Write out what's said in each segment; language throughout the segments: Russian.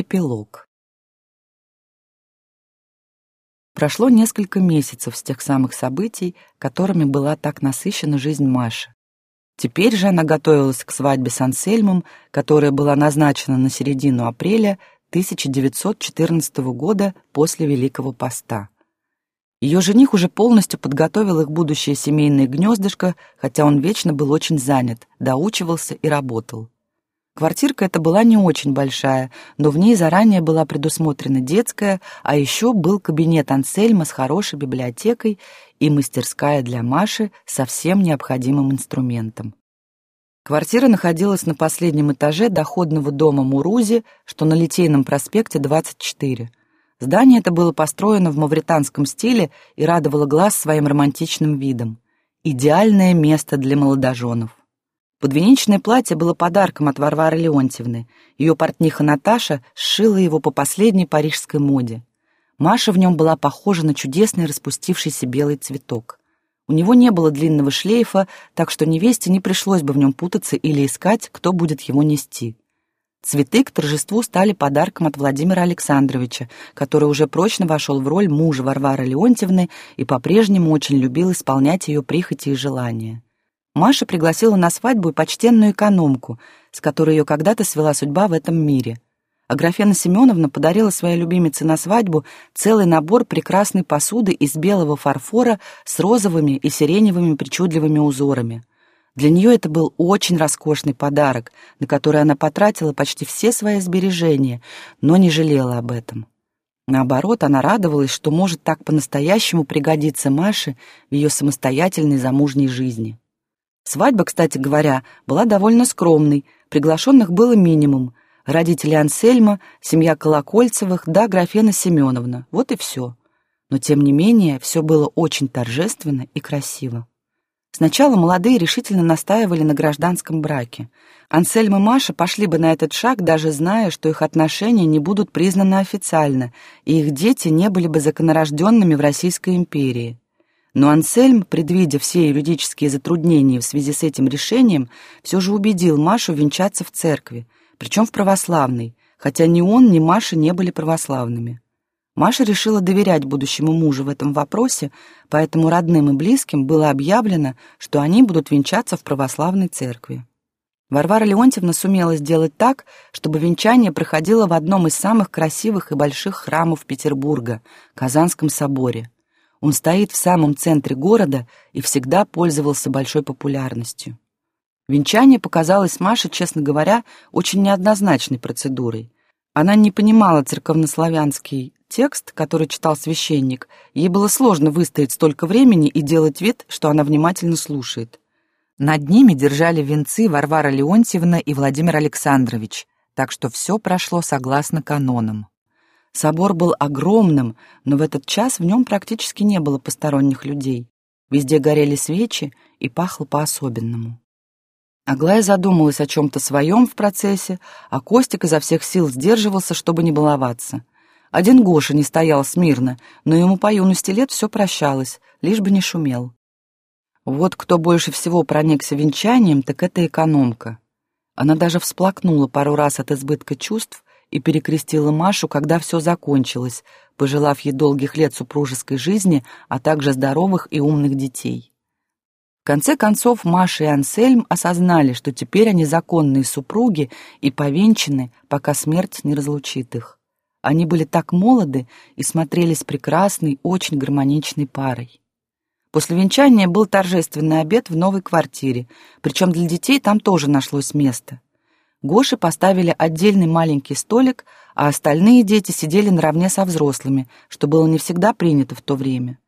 Эпилог. Прошло несколько месяцев с тех самых событий, которыми была так насыщена жизнь Маши. Теперь же она готовилась к свадьбе с Ансельмом, которая была назначена на середину апреля 1914 года после Великого Поста. Ее жених уже полностью подготовил их будущее семейное гнездышко, хотя он вечно был очень занят, доучивался и работал. Квартирка эта была не очень большая, но в ней заранее была предусмотрена детская, а еще был кабинет Ансельма с хорошей библиотекой и мастерская для Маши со всем необходимым инструментом. Квартира находилась на последнем этаже доходного дома Мурузи, что на Литейном проспекте 24. Здание это было построено в мавританском стиле и радовало глаз своим романтичным видом. Идеальное место для молодоженов. Подвенечное платье было подарком от Варвары Леонтьевны. Ее портниха Наташа сшила его по последней парижской моде. Маша в нем была похожа на чудесный распустившийся белый цветок. У него не было длинного шлейфа, так что невесте не пришлось бы в нем путаться или искать, кто будет его нести. Цветы к торжеству стали подарком от Владимира Александровича, который уже прочно вошел в роль мужа Варвары Леонтьевны и по-прежнему очень любил исполнять ее прихоти и желания. Маша пригласила на свадьбу почтенную экономку, с которой ее когда-то свела судьба в этом мире. Аграфена Семеновна подарила своей любимице на свадьбу целый набор прекрасной посуды из белого фарфора с розовыми и сиреневыми причудливыми узорами. Для нее это был очень роскошный подарок, на который она потратила почти все свои сбережения, но не жалела об этом. Наоборот, она радовалась, что может так по-настоящему пригодиться Маше в ее самостоятельной замужней жизни. Свадьба, кстати говоря, была довольно скромной, приглашенных было минимум. Родители Ансельма, семья Колокольцевых, да графена Семеновна. Вот и все. Но, тем не менее, все было очень торжественно и красиво. Сначала молодые решительно настаивали на гражданском браке. Ансельм и Маша пошли бы на этот шаг, даже зная, что их отношения не будут признаны официально, и их дети не были бы законорожденными в Российской империи. Но Ансельм, предвидя все юридические затруднения в связи с этим решением, все же убедил Машу венчаться в церкви, причем в православной, хотя ни он, ни Маша не были православными. Маша решила доверять будущему мужу в этом вопросе, поэтому родным и близким было объявлено, что они будут венчаться в православной церкви. Варвара Леонтьевна сумела сделать так, чтобы венчание проходило в одном из самых красивых и больших храмов Петербурга — Казанском соборе — он стоит в самом центре города и всегда пользовался большой популярностью. Венчание показалось Маше, честно говоря, очень неоднозначной процедурой. Она не понимала церковнославянский текст, который читал священник. Ей было сложно выстоять столько времени и делать вид, что она внимательно слушает. Над ними держали венцы Варвара Леонтьевна и Владимир Александрович, так что все прошло согласно канонам. Собор был огромным, но в этот час в нем практически не было посторонних людей. Везде горели свечи и пахло по-особенному. Аглая задумалась о чем-то своем в процессе, а Костик изо всех сил сдерживался, чтобы не баловаться. Один Гоша не стоял смирно, но ему по юности лет все прощалось, лишь бы не шумел. Вот кто больше всего проникся венчанием, так это экономка. Она даже всплакнула пару раз от избытка чувств, и перекрестила Машу, когда все закончилось, пожелав ей долгих лет супружеской жизни, а также здоровых и умных детей. В конце концов, Маша и Ансельм осознали, что теперь они законные супруги и повенчаны, пока смерть не разлучит их. Они были так молоды и смотрелись прекрасной, очень гармоничной парой. После венчания был торжественный обед в новой квартире, причем для детей там тоже нашлось место. Гоше поставили отдельный маленький столик, а остальные дети сидели наравне со взрослыми, что было не всегда принято в то время.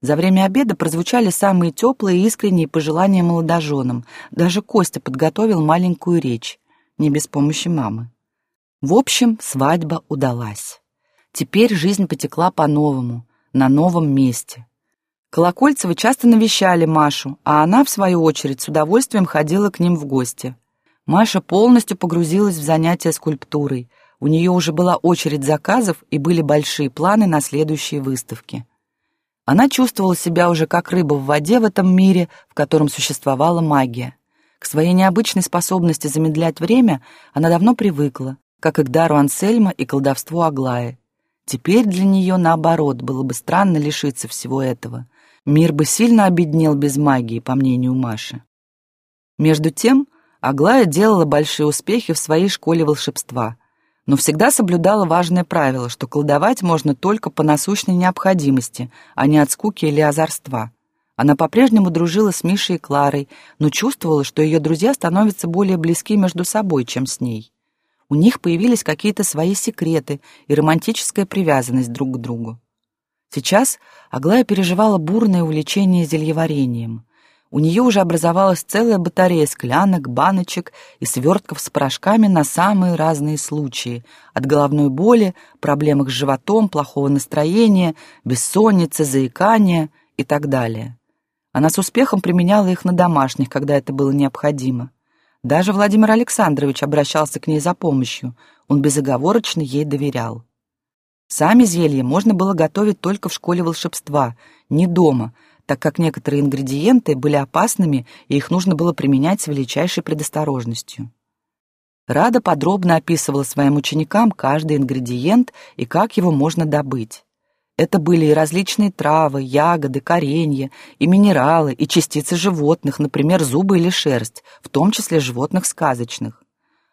За время обеда прозвучали самые теплые и искренние пожелания молодоженам. Даже Костя подготовил маленькую речь, не без помощи мамы. В общем, свадьба удалась. Теперь жизнь потекла по-новому, на новом месте. Колокольцевы часто навещали Машу, а она, в свою очередь, с удовольствием ходила к ним в гости. Маша полностью погрузилась в занятия скульптурой. У нее уже была очередь заказов и были большие планы на следующие выставки. Она чувствовала себя уже как рыба в воде в этом мире, в котором существовала магия. К своей необычной способности замедлять время она давно привыкла, как и к дару Ансельма и колдовству Аглаи. Теперь для нее, наоборот, было бы странно лишиться всего этого. Мир бы сильно обеднел без магии, по мнению Маши. Между тем, Аглая делала большие успехи в своей школе волшебства, но всегда соблюдала важное правило, что колдовать можно только по насущной необходимости, а не от скуки или озорства. Она по-прежнему дружила с Мишей и Кларой, но чувствовала, что ее друзья становятся более близки между собой, чем с ней. У них появились какие-то свои секреты и романтическая привязанность друг к другу. Сейчас Аглая переживала бурное увлечение зельеварением. У нее уже образовалась целая батарея склянок, баночек и свертков с порошками на самые разные случаи, от головной боли, проблемах с животом, плохого настроения, бессонницы, заикания и так далее. Она с успехом применяла их на домашних, когда это было необходимо. Даже Владимир Александрович обращался к ней за помощью, он безоговорочно ей доверял. Сами зелья можно было готовить только в школе волшебства, не дома, так как некоторые ингредиенты были опасными, и их нужно было применять с величайшей предосторожностью. Рада подробно описывала своим ученикам каждый ингредиент и как его можно добыть. Это были и различные травы, ягоды, коренья, и минералы, и частицы животных, например, зубы или шерсть, в том числе животных сказочных.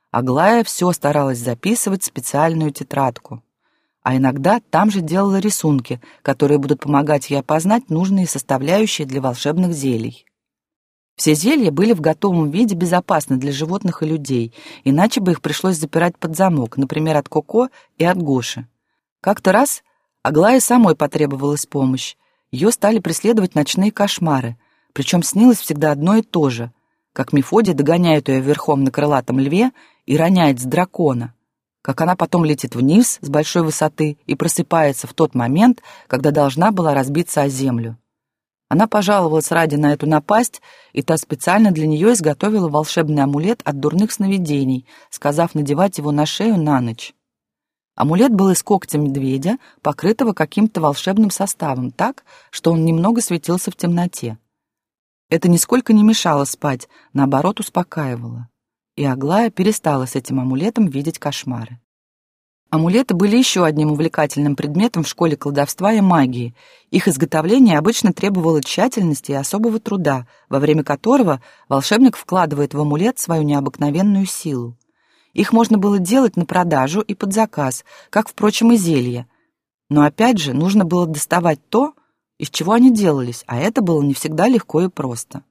Аглая все старалась записывать в специальную тетрадку. А иногда там же делала рисунки, которые будут помогать ей опознать нужные составляющие для волшебных зелий. Все зелья были в готовом виде безопасны для животных и людей, иначе бы их пришлось запирать под замок, например, от Коко и от Гоши. Как-то раз Аглае самой потребовалась помощь. Ее стали преследовать ночные кошмары, причем снилось всегда одно и то же, как Мефодий догоняет ее верхом на крылатом льве и роняет с дракона, как она потом летит вниз с большой высоты и просыпается в тот момент, когда должна была разбиться о землю. Она пожаловалась ради на эту напасть, и та специально для нее изготовила волшебный амулет от дурных сновидений, сказав надевать его на шею на ночь. Амулет был из когтя медведя, покрытого каким-то волшебным составом, так, что он немного светился в темноте. Это нисколько не мешало спать, наоборот, успокаивало. И Аглая перестала с этим амулетом видеть кошмары. Амулеты были еще одним увлекательным предметом в школе колдовства и магии. Их изготовление обычно требовало тщательности и особого труда, во время которого волшебник вкладывает в амулет свою необыкновенную силу. Их можно было делать на продажу и под заказ, как, впрочем, и зелья. Но опять же, нужно было доставать то, из чего они делались, а это было не всегда легко и просто.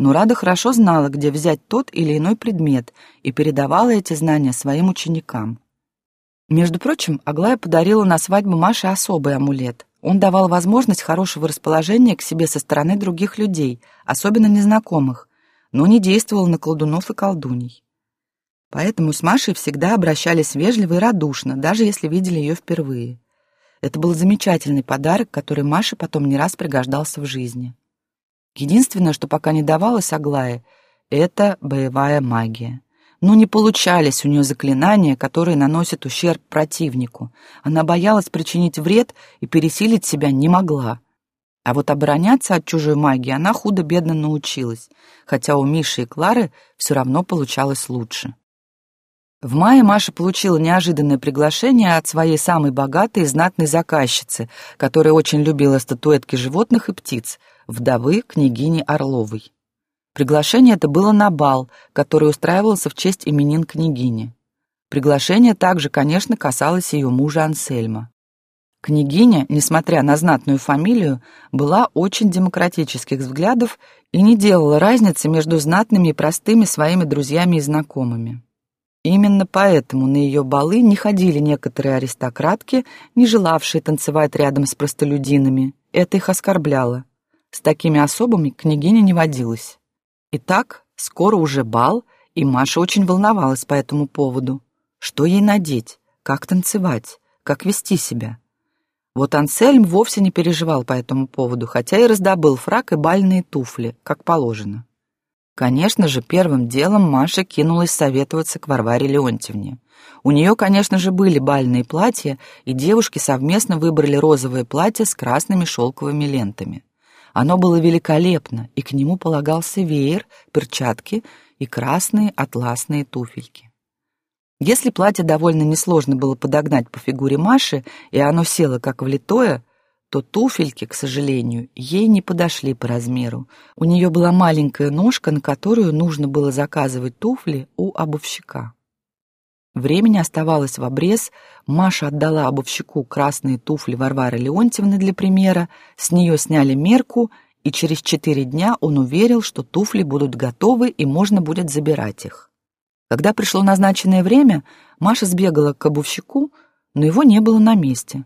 Но Рада хорошо знала, где взять тот или иной предмет, и передавала эти знания своим ученикам. Между прочим, Аглая подарила на свадьбу Маше особый амулет. Он давал возможность хорошего расположения к себе со стороны других людей, особенно незнакомых, но не действовал на колдунов и колдуней. Поэтому с Машей всегда обращались вежливо и радушно, даже если видели ее впервые. Это был замечательный подарок, который Маше потом не раз пригождался в жизни. Единственное, что пока не давалось Аглае, это боевая магия. Но не получались у нее заклинания, которые наносят ущерб противнику. Она боялась причинить вред и пересилить себя не могла. А вот обороняться от чужой магии она худо-бедно научилась, хотя у Миши и Клары все равно получалось лучше. В мае Маша получила неожиданное приглашение от своей самой богатой и знатной заказчицы, которая очень любила статуэтки животных и птиц, вдовы княгини Орловой. Приглашение это было на бал, который устраивался в честь именин княгини. Приглашение также, конечно, касалось ее мужа Ансельма. Княгиня, несмотря на знатную фамилию, была очень демократических взглядов и не делала разницы между знатными и простыми своими друзьями и знакомыми. Именно поэтому на ее балы не ходили некоторые аристократки, не желавшие танцевать рядом с простолюдинами. Это их оскорбляло. С такими особами княгиня не водилась. Итак, скоро уже бал, и Маша очень волновалась по этому поводу. Что ей надеть? Как танцевать? Как вести себя? Вот Ансельм вовсе не переживал по этому поводу, хотя и раздобыл фрак и бальные туфли, как положено. Конечно же, первым делом Маша кинулась советоваться к Варваре Леонтьевне. У нее, конечно же, были бальные платья, и девушки совместно выбрали розовое платье с красными шелковыми лентами. Оно было великолепно, и к нему полагался веер, перчатки и красные атласные туфельки. Если платье довольно несложно было подогнать по фигуре Маши, и оно село как влитое, то туфельки, к сожалению, ей не подошли по размеру. У нее была маленькая ножка, на которую нужно было заказывать туфли у обувщика. Времени оставалось в обрез, Маша отдала обувщику красные туфли Варвары Леонтьевны для примера, с нее сняли мерку, и через четыре дня он уверил, что туфли будут готовы и можно будет забирать их. Когда пришло назначенное время, Маша сбегала к обувщику, но его не было на месте.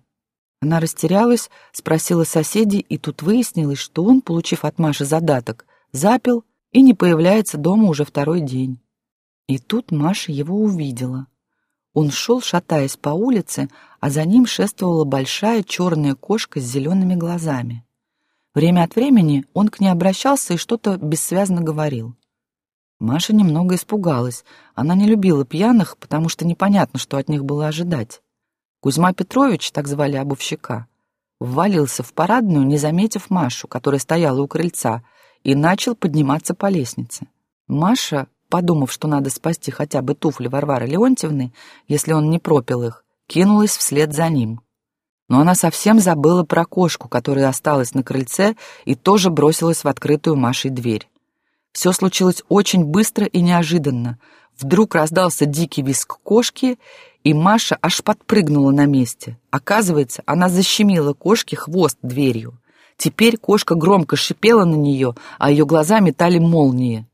Она растерялась, спросила соседей, и тут выяснилось, что он, получив от Маши задаток, запил и не появляется дома уже второй день. И тут Маша его увидела. Он шел, шатаясь по улице, а за ним шествовала большая черная кошка с зелеными глазами. Время от времени он к ней обращался и что-то бессвязно говорил. Маша немного испугалась. Она не любила пьяных, потому что непонятно, что от них было ожидать. Кузьма Петрович, так звали обувщика, ввалился в парадную, не заметив Машу, которая стояла у крыльца, и начал подниматься по лестнице. Маша, подумав, что надо спасти хотя бы туфли Варвары Леонтьевны, если он не пропил их, кинулась вслед за ним. Но она совсем забыла про кошку, которая осталась на крыльце, и тоже бросилась в открытую Машей дверь. Все случилось очень быстро и неожиданно. Вдруг раздался дикий визг кошки, и Маша аж подпрыгнула на месте. Оказывается, она защемила кошке хвост дверью. Теперь кошка громко шипела на нее, а ее глаза метали молнии.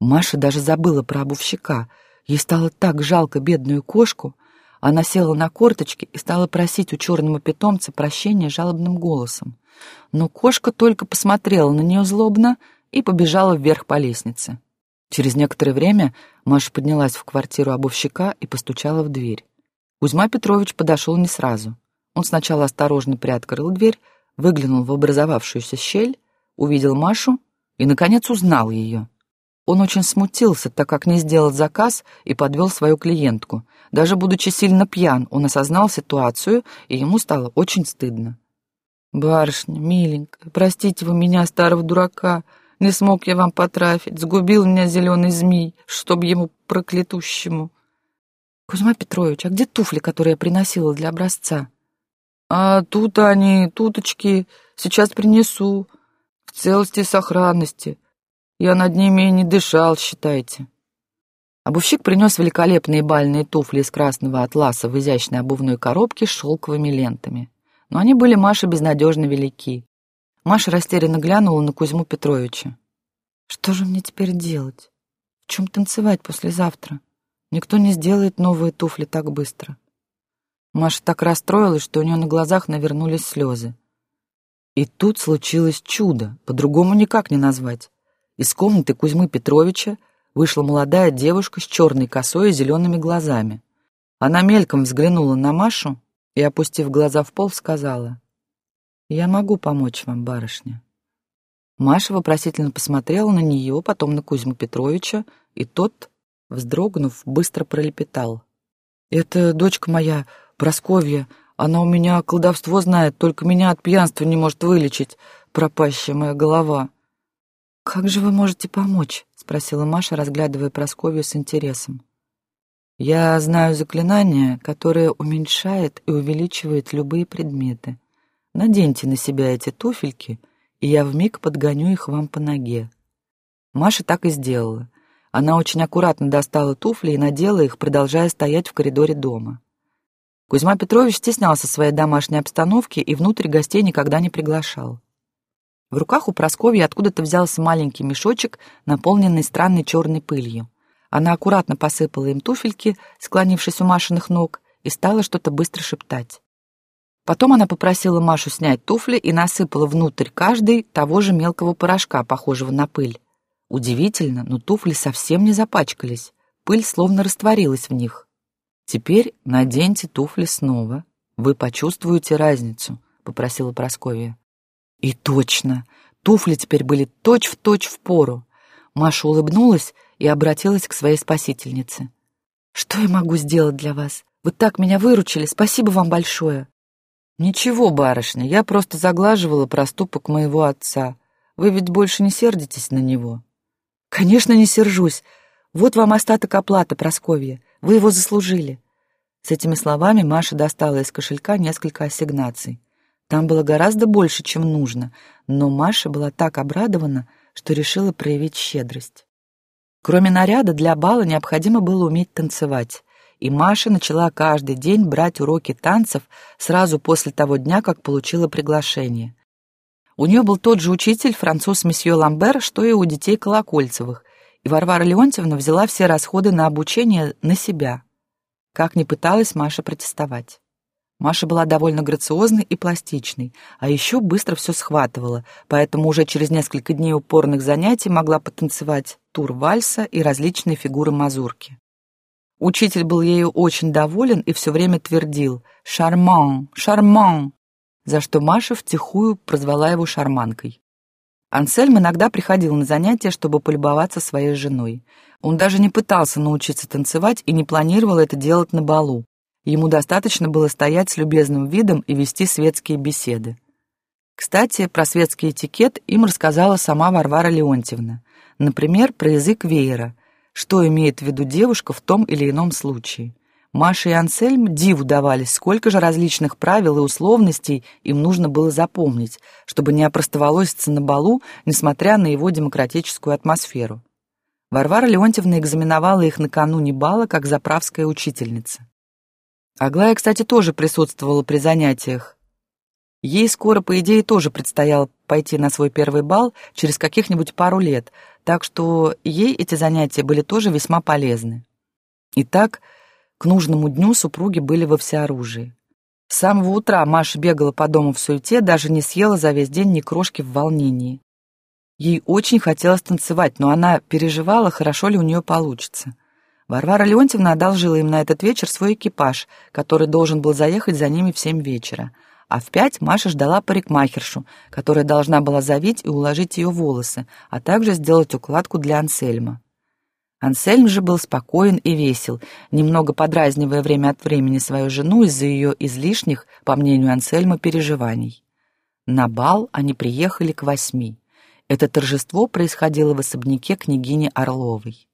Маша даже забыла про обувщика. Ей стало так жалко бедную кошку. Она села на корточки и стала просить у черного питомца прощения жалобным голосом. Но кошка только посмотрела на нее злобно и побежала вверх по лестнице. Через некоторое время Маша поднялась в квартиру обувщика и постучала в дверь. Кузьма Петрович подошел не сразу. Он сначала осторожно приоткрыл дверь, выглянул в образовавшуюся щель, увидел Машу и, наконец, узнал ее. Он очень смутился, так как не сделал заказ и подвел свою клиентку. Даже будучи сильно пьян, он осознал ситуацию, и ему стало очень стыдно. «Барышня, миленькая, простите вы меня, старого дурака», не смог я вам потрафить, сгубил меня зеленый змей, чтоб ему проклятущему. Кузьма Петрович, а где туфли, которые я приносила для образца? А тут они, туточки, сейчас принесу. В целости и сохранности. Я над ними и не дышал, считайте. Обувщик принес великолепные бальные туфли из красного атласа в изящной обувной коробке с шелковыми лентами. Но они были Маше безнадежно велики. Маша растерянно глянула на Кузьму Петровича. «Что же мне теперь делать? В чем танцевать послезавтра? Никто не сделает новые туфли так быстро». Маша так расстроилась, что у нее на глазах навернулись слезы. И тут случилось чудо, по-другому никак не назвать. Из комнаты Кузьмы Петровича вышла молодая девушка с черной косой и зелеными глазами. Она мельком взглянула на Машу и, опустив глаза в пол, сказала, «Я могу помочь вам, барышня». Маша вопросительно посмотрела на нее, потом на Кузьму Петровича, и тот, вздрогнув, быстро пролепетал. «Это дочка моя, Просковья. Она у меня колдовство знает, только меня от пьянства не может вылечить, пропащая моя голова». «Как же вы можете помочь?» — спросила Маша, разглядывая Просковью с интересом. «Я знаю заклинание, которое уменьшает и увеличивает любые предметы. Наденьте на себя эти туфельки, и я вмиг подгоню их вам по ноге». Маша так и сделала. Она очень аккуратно достала туфли и надела их, продолжая стоять в коридоре дома. Кузьма Петрович стеснялся своей домашней обстановки и внутрь гостей никогда не приглашал. В руках у Прасковьи откуда-то взялся маленький мешочек, наполненный странной черной пылью. Она аккуратно посыпала им туфельки, склонившись у Машиных ног, и стала что-то быстро шептать. Потом она попросила Машу снять туфли и насыпала внутрь каждой того же мелкого порошка, похожего на пыль. Удивительно, но туфли совсем не запачкались. Пыль словно растворилась в них. «Теперь наденьте туфли снова. Вы почувствуете разницу», — попросила Прасковья. И точно, туфли теперь были точь-в-точь в пору. Маша улыбнулась и обратилась к своей спасительнице. «Что я могу сделать для вас? Вы так меня выручили, спасибо вам большое!» «Ничего, барышня, я просто заглаживала проступок моего отца. Вы ведь больше не сердитесь на него?» «Конечно, не сержусь. Вот вам остаток оплаты, Просковья. Вы его заслужили». С этими словами Маша достала из кошелька несколько ассигнаций. Там было гораздо больше, чем нужно, но Маша была так обрадована, что решила проявить щедрость. Кроме наряда, для бала необходимо было уметь танцевать, и Маша начала каждый день брать уроки танцев сразу после того дня, как получила приглашение. У нее был тот же учитель, француз месье Ламбер, что и у детей Колокольцевых, и Варвара Леонтьевна взяла все расходы на обучение на себя. Как ни пыталась Маша протестовать. Маша была довольно грациозной и пластичной, а еще быстро все схватывала, поэтому уже через несколько дней упорных занятий могла потанцевать тур вальса и различные фигуры мазурки. Учитель был ею очень доволен и все время твердил «Шарман! Шарман!», за что Маша втихую прозвала его шарманкой. Ансельм иногда приходил на занятия, чтобы полюбоваться своей женой. Он даже не пытался научиться танцевать и не планировал это делать на балу. Ему достаточно было стоять с любезным видом и вести светские беседы. Кстати, про светский этикет им рассказала сама Варвара Леонтьевна. Например, про язык веера, что имеет в виду девушка в том или ином случае. Маша и Ансельм диву давались, сколько же различных правил и условностей им нужно было запомнить, чтобы не опростоволоситься на балу, несмотря на его демократическую атмосферу. Варвара Леонтьевна экзаменовала их накануне бала как заправская учительница. Аглая, кстати, тоже присутствовала при занятиях. Ей скоро, по идее, тоже предстояло пойти на свой первый бал через каких-нибудь пару лет, так что ей эти занятия были тоже весьма полезны. Итак, к нужному дню супруги были во всеоружии. С самого утра Маша бегала по дому в суете, даже не съела за весь день ни крошки в волнении. Ей очень хотелось танцевать, но она переживала, хорошо ли у нее получится. Варвара Леонтьевна одолжила им на этот вечер свой экипаж, который должен был заехать за ними в семь вечера — а в пять Маша ждала парикмахершу, которая должна была завить и уложить ее волосы, а также сделать укладку для Ансельма. Ансельм же был спокоен и весел, немного подразнивая время от времени свою жену из-за ее излишних, по мнению Ансельма, переживаний. На бал они приехали к восьми. Это торжество происходило в особняке княгини Орловой.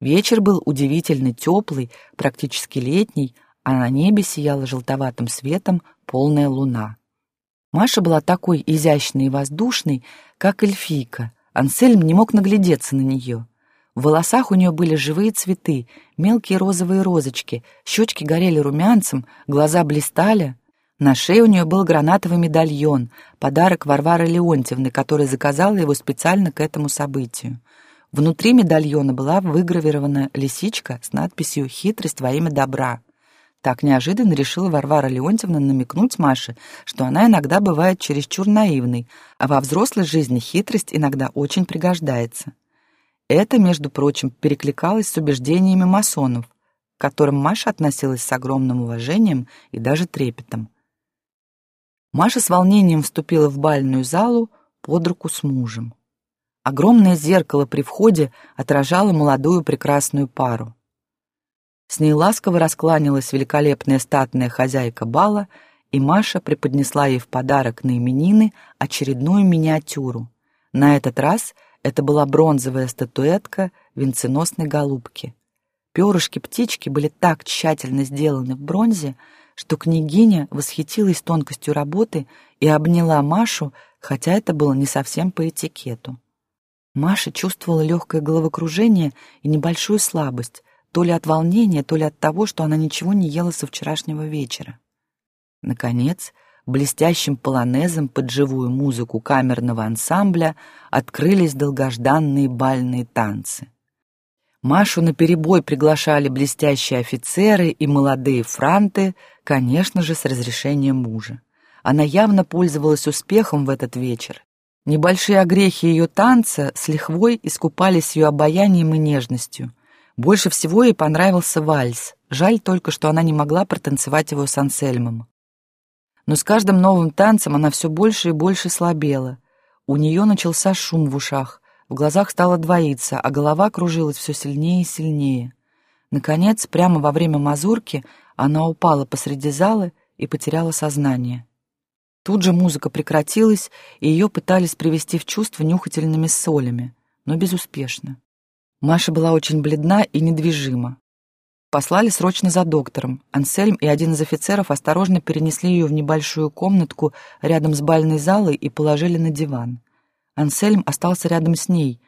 Вечер был удивительно теплый, практически летний, а на небе сияла желтоватым светом полная луна. Маша была такой изящной и воздушной, как эльфийка. Ансельм не мог наглядеться на нее. В волосах у нее были живые цветы, мелкие розовые розочки, щечки горели румянцем, глаза блистали. На шее у нее был гранатовый медальон, подарок Варвары Леонтьевны, которая заказала его специально к этому событию. Внутри медальона была выгравирована лисичка с надписью «Хитрость во имя добра». Так неожиданно решила Варвара Леонтьевна намекнуть Маше, что она иногда бывает чересчур наивной, а во взрослой жизни хитрость иногда очень пригождается. Это, между прочим, перекликалось с убеждениями масонов, к которым Маша относилась с огромным уважением и даже трепетом. Маша с волнением вступила в бальную залу под руку с мужем. Огромное зеркало при входе отражало молодую прекрасную пару. С ней ласково раскланялась великолепная статная хозяйка бала, и Маша преподнесла ей в подарок на именины очередную миниатюру. На этот раз это была бронзовая статуэтка венценосной голубки. Перышки птички были так тщательно сделаны в бронзе, что княгиня восхитилась тонкостью работы и обняла Машу, хотя это было не совсем по этикету. Маша чувствовала легкое головокружение и небольшую слабость, то ли от волнения, то ли от того, что она ничего не ела со вчерашнего вечера. Наконец, блестящим полонезом под живую музыку камерного ансамбля открылись долгожданные бальные танцы. Машу наперебой приглашали блестящие офицеры и молодые франты, конечно же, с разрешения мужа. Она явно пользовалась успехом в этот вечер. Небольшие огрехи ее танца с лихвой искупались ее обаянием и нежностью — больше всего ей понравился вальс. Жаль только, что она не могла протанцевать его с Ансельмом. Но с каждым новым танцем она все больше и больше слабела. У нее начался шум в ушах, в глазах стало двоиться, а голова кружилась все сильнее и сильнее. Наконец, прямо во время мазурки, она упала посреди зала и потеряла сознание. Тут же музыка прекратилась, и ее пытались привести в чувство нюхательными солями, но безуспешно. Маша была очень бледна и недвижима. послали срочно за доктором. Ансельм и один из офицеров осторожно перенесли ее в небольшую комнатку рядом с бальной залой и положили на диван. Ансельм остался рядом с ней.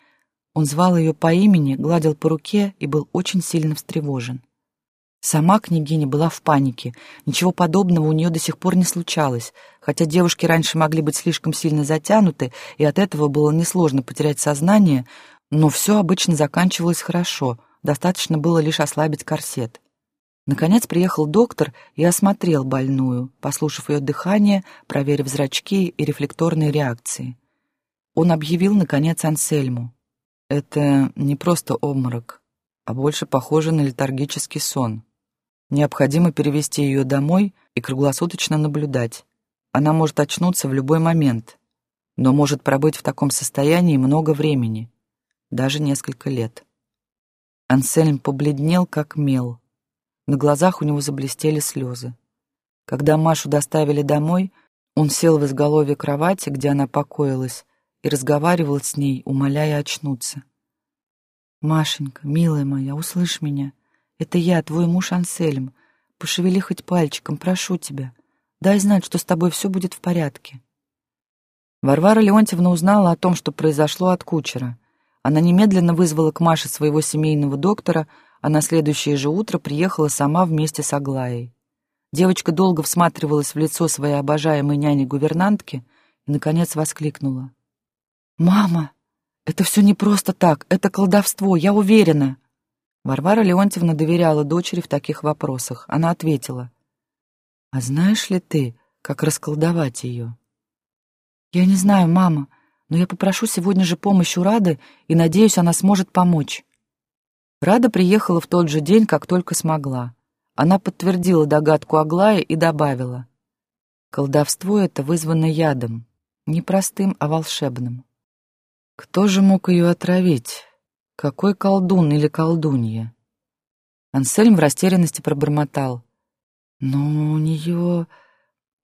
Он звал ее по имени, гладил по руке и был очень сильно встревожен. Сама княгиня была в панике. Ничего подобного у нее до сих пор не случалось, хотя девушки раньше могли быть слишком сильно затянуты, и от этого было несложно потерять сознание, но все обычно заканчивалось хорошо, достаточно было лишь ослабить корсет. Наконец приехал доктор и осмотрел больную, послушав ее дыхание, проверив зрачки и рефлекторные реакции. Он объявил, наконец, Ансельму. «Это не просто обморок, а больше похоже на летаргический сон. Необходимо перевести ее домой и круглосуточно наблюдать. Она может очнуться в любой момент, но может пробыть в таком состоянии много времени, даже несколько лет. Ансельм побледнел, как мел. На глазах у него заблестели слезы. Когда Машу доставили домой, он сел в изголовье кровати, где она покоилась, и разговаривал с ней, умоляя очнуться. «Машенька, милая моя, услышь меня. Это я, твой муж Ансельм. Пошевели хоть пальчиком, прошу тебя. Дай знать, что с тобой все будет в порядке». Варвара Леонтьевна узнала о том, что произошло от кучера. Она немедленно вызвала к Маше своего семейного доктора, а на следующее же утро приехала сама вместе с Аглаей. Девочка долго всматривалась в лицо своей обожаемой няни-гувернантки и, наконец, воскликнула. «Мама, это все не просто так, это колдовство, я уверена!» Варвара Леонтьевна доверяла дочери в таких вопросах. Она ответила. «А знаешь ли ты, как расколдовать ее?» «Я не знаю, мама, но я попрошу сегодня же помощь у Рады и надеюсь, она сможет помочь». Рада приехала в тот же день, как только смогла. Она подтвердила догадку Аглая и добавила. «Колдовство это вызвано ядом, не простым, а волшебным». Кто же мог ее отравить? Какой колдун или колдунья? Ансельм в растерянности пробормотал. Но у нее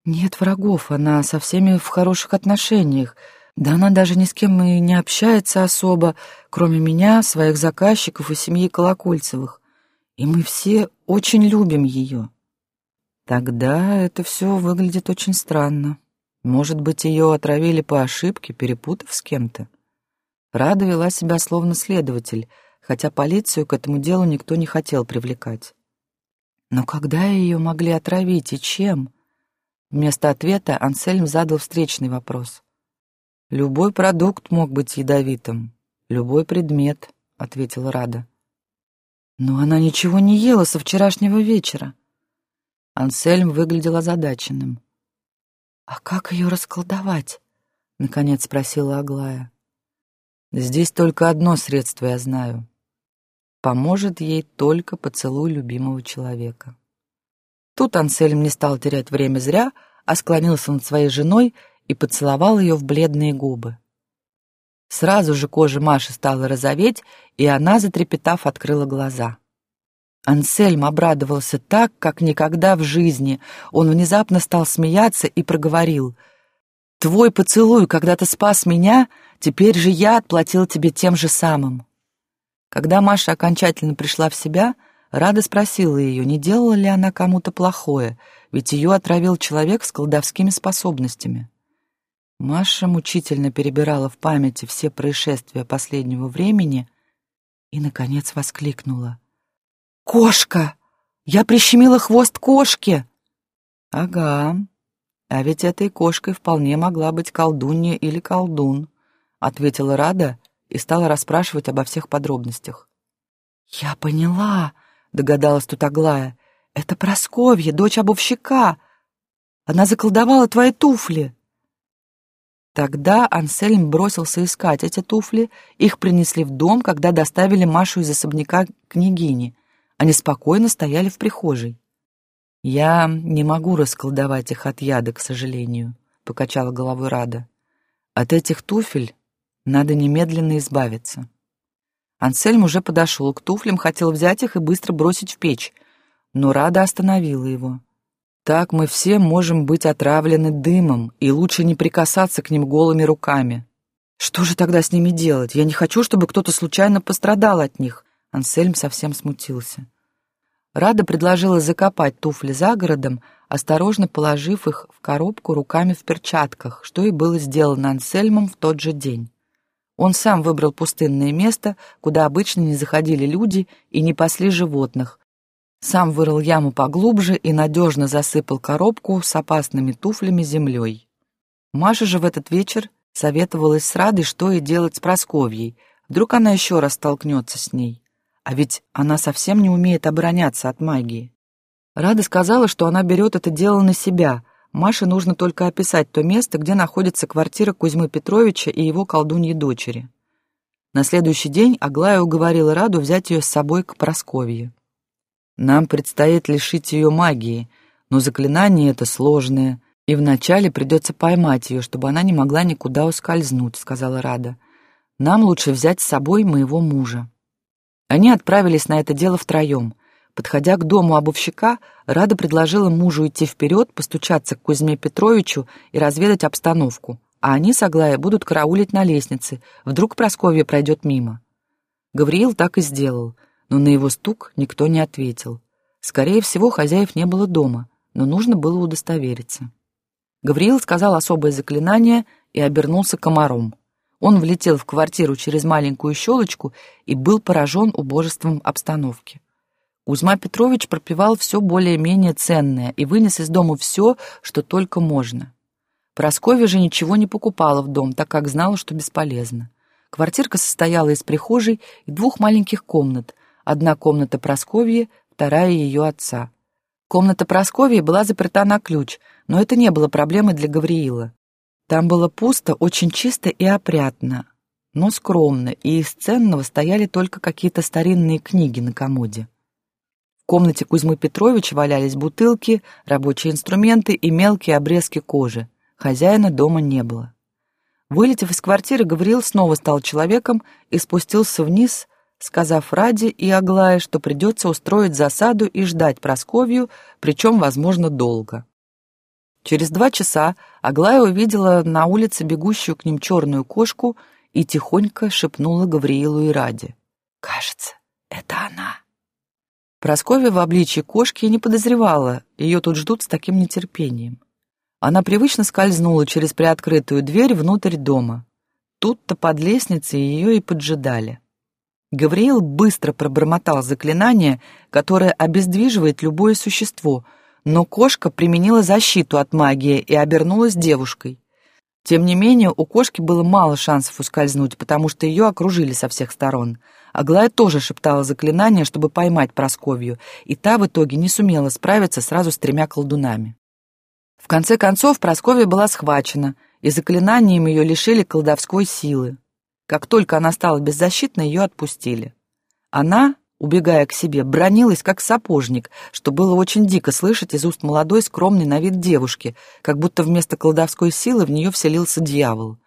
нет врагов, она со всеми в хороших отношениях. Да она даже ни с кем и не общается особо, кроме меня, своих заказчиков и семьи Колокольцевых. И мы все очень любим ее. Тогда это все выглядит очень странно. Может быть, ее отравили по ошибке, перепутав с кем-то. Рада вела себя словно следователь, хотя полицию к этому делу никто не хотел привлекать. Но когда ее могли отравить и чем? Вместо ответа Ансельм задал встречный вопрос. «Любой продукт мог быть ядовитым, любой предмет», — ответила Рада. «Но она ничего не ела со вчерашнего вечера». Ансельм выглядел озадаченным. «А как ее расколдовать?» — наконец спросила Аглая. Здесь только одно средство я знаю. Поможет ей только поцелуй любимого человека. Тут Ансельм не стал терять время зря, а склонился над своей женой и поцеловал ее в бледные губы. Сразу же кожа Маши стала розоветь, и она, затрепетав, открыла глаза. Ансельм обрадовался так, как никогда в жизни. Он внезапно стал смеяться и проговорил. «Твой поцелуй, когда ты спас меня, Теперь же я отплатил тебе тем же самым». Когда Маша окончательно пришла в себя, Рада спросила ее, не делала ли она кому-то плохое, ведь ее отравил человек с колдовскими способностями. Маша мучительно перебирала в памяти все происшествия последнего времени и, наконец, воскликнула. «Кошка! Я прищемила хвост кошки!» «Ага, а ведь этой кошкой вполне могла быть колдунья или колдун ответила Рада и стала расспрашивать обо всех подробностях. «Я поняла», — догадалась тут Аглая. «Это Просковья, дочь обувщика. Она заколдовала твои туфли». Тогда Ансельм бросился искать эти туфли. Их принесли в дом, когда доставили Машу из особняка княгини. Они спокойно стояли в прихожей. «Я не могу расколдовать их от яда, к сожалению», — покачала головой Рада. «От этих туфель надо немедленно избавиться. Ансельм уже подошел к туфлям, хотел взять их и быстро бросить в печь, но Рада остановила его. «Так мы все можем быть отравлены дымом, и лучше не прикасаться к ним голыми руками». «Что же тогда с ними делать? Я не хочу, чтобы кто-то случайно пострадал от них». Ансельм совсем смутился. Рада предложила закопать туфли за городом, осторожно положив их в коробку руками в перчатках, что и было сделано Ансельмом в тот же день. Он сам выбрал пустынное место, куда обычно не заходили люди и не пасли животных. Сам вырыл яму поглубже и надежно засыпал коробку с опасными туфлями землей. Маша же в этот вечер советовалась с Радой, что и делать с Просковьей. Вдруг она еще раз столкнется с ней. А ведь она совсем не умеет обороняться от магии. Рада сказала, что она берет это дело на себя. Маше нужно только описать то место, где находится квартира Кузьмы Петровича и его колдуньи дочери. На следующий день Аглая уговорила Раду взять ее с собой к Просковье. «Нам предстоит лишить ее магии, но заклинание это сложное, и вначале придется поймать ее, чтобы она не могла никуда ускользнуть», — сказала Рада. «Нам лучше взять с собой моего мужа». Они отправились на это дело втроем — Подходя к дому обувщика, Рада предложила мужу идти вперед, постучаться к Кузьме Петровичу и разведать обстановку, а они с Аглаей будут караулить на лестнице, вдруг Просковья пройдет мимо. Гавриил так и сделал, но на его стук никто не ответил. Скорее всего, хозяев не было дома, но нужно было удостовериться. Гавриил сказал особое заклинание и обернулся комаром. Он влетел в квартиру через маленькую щелочку и был поражен убожеством обстановки. Кузьма Петрович пропивал все более-менее ценное и вынес из дома все, что только можно. Прасковья же ничего не покупала в дом, так как знала, что бесполезно. Квартирка состояла из прихожей и двух маленьких комнат. Одна комната Прасковьи, вторая ее отца. Комната Прасковьи была заперта на ключ, но это не было проблемой для Гавриила. Там было пусто, очень чисто и опрятно, но скромно, и из ценного стояли только какие-то старинные книги на комоде. В комнате Кузьмы Петровича валялись бутылки, рабочие инструменты и мелкие обрезки кожи. Хозяина дома не было. Вылетев из квартиры, Гавриил снова стал человеком и спустился вниз, сказав Раде и Аглае, что придется устроить засаду и ждать Просковью, причем, возможно, долго. Через два часа Аглая увидела на улице бегущую к ним черную кошку и тихонько шепнула Гавриилу и Раде. «Кажется, это она». Прасковья в обличье кошки не подозревала, ее тут ждут с таким нетерпением. Она привычно скользнула через приоткрытую дверь внутрь дома. Тут-то под лестницей ее и поджидали. Гавриил быстро пробормотал заклинание, которое обездвиживает любое существо, но кошка применила защиту от магии и обернулась девушкой. Тем не менее, у кошки было мало шансов ускользнуть, потому что ее окружили со всех сторон — Аглая тоже шептала заклинание, чтобы поймать Просковью, и та в итоге не сумела справиться сразу с тремя колдунами. В конце концов Просковья была схвачена, и заклинанием ее лишили колдовской силы. Как только она стала беззащитной, ее отпустили. Она, убегая к себе, бронилась как сапожник, что было очень дико слышать из уст молодой, скромной на вид девушки, как будто вместо колдовской силы в нее вселился дьявол.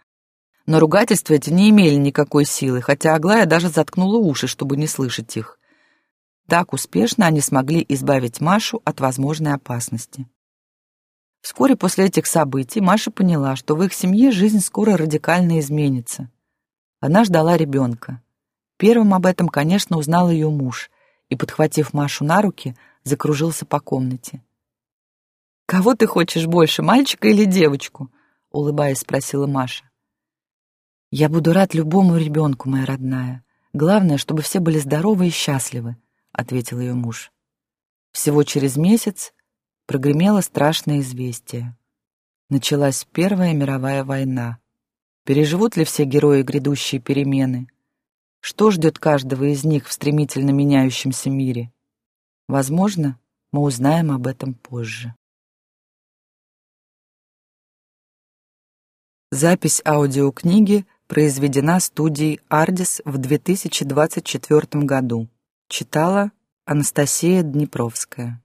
Но ругательства эти не имели никакой силы, хотя Аглая даже заткнула уши, чтобы не слышать их. Так успешно они смогли избавить Машу от возможной опасности. Вскоре после этих событий Маша поняла, что в их семье жизнь скоро радикально изменится. Она ждала ребенка. Первым об этом, конечно, узнал ее муж и, подхватив Машу на руки, закружился по комнате. «Кого ты хочешь больше, мальчика или девочку?» — улыбаясь, спросила Маша. «Я буду рад любому ребенку, моя родная. Главное, чтобы все были здоровы и счастливы», — ответил ее муж. Всего через месяц прогремело страшное известие. Началась Первая мировая война. Переживут ли все герои грядущие перемены? Что ждет каждого из них в стремительно меняющемся мире? Возможно, мы узнаем об этом позже. Запись аудиокниги произведена студией «Ардис» в 2024 году. Читала Анастасия Днепровская.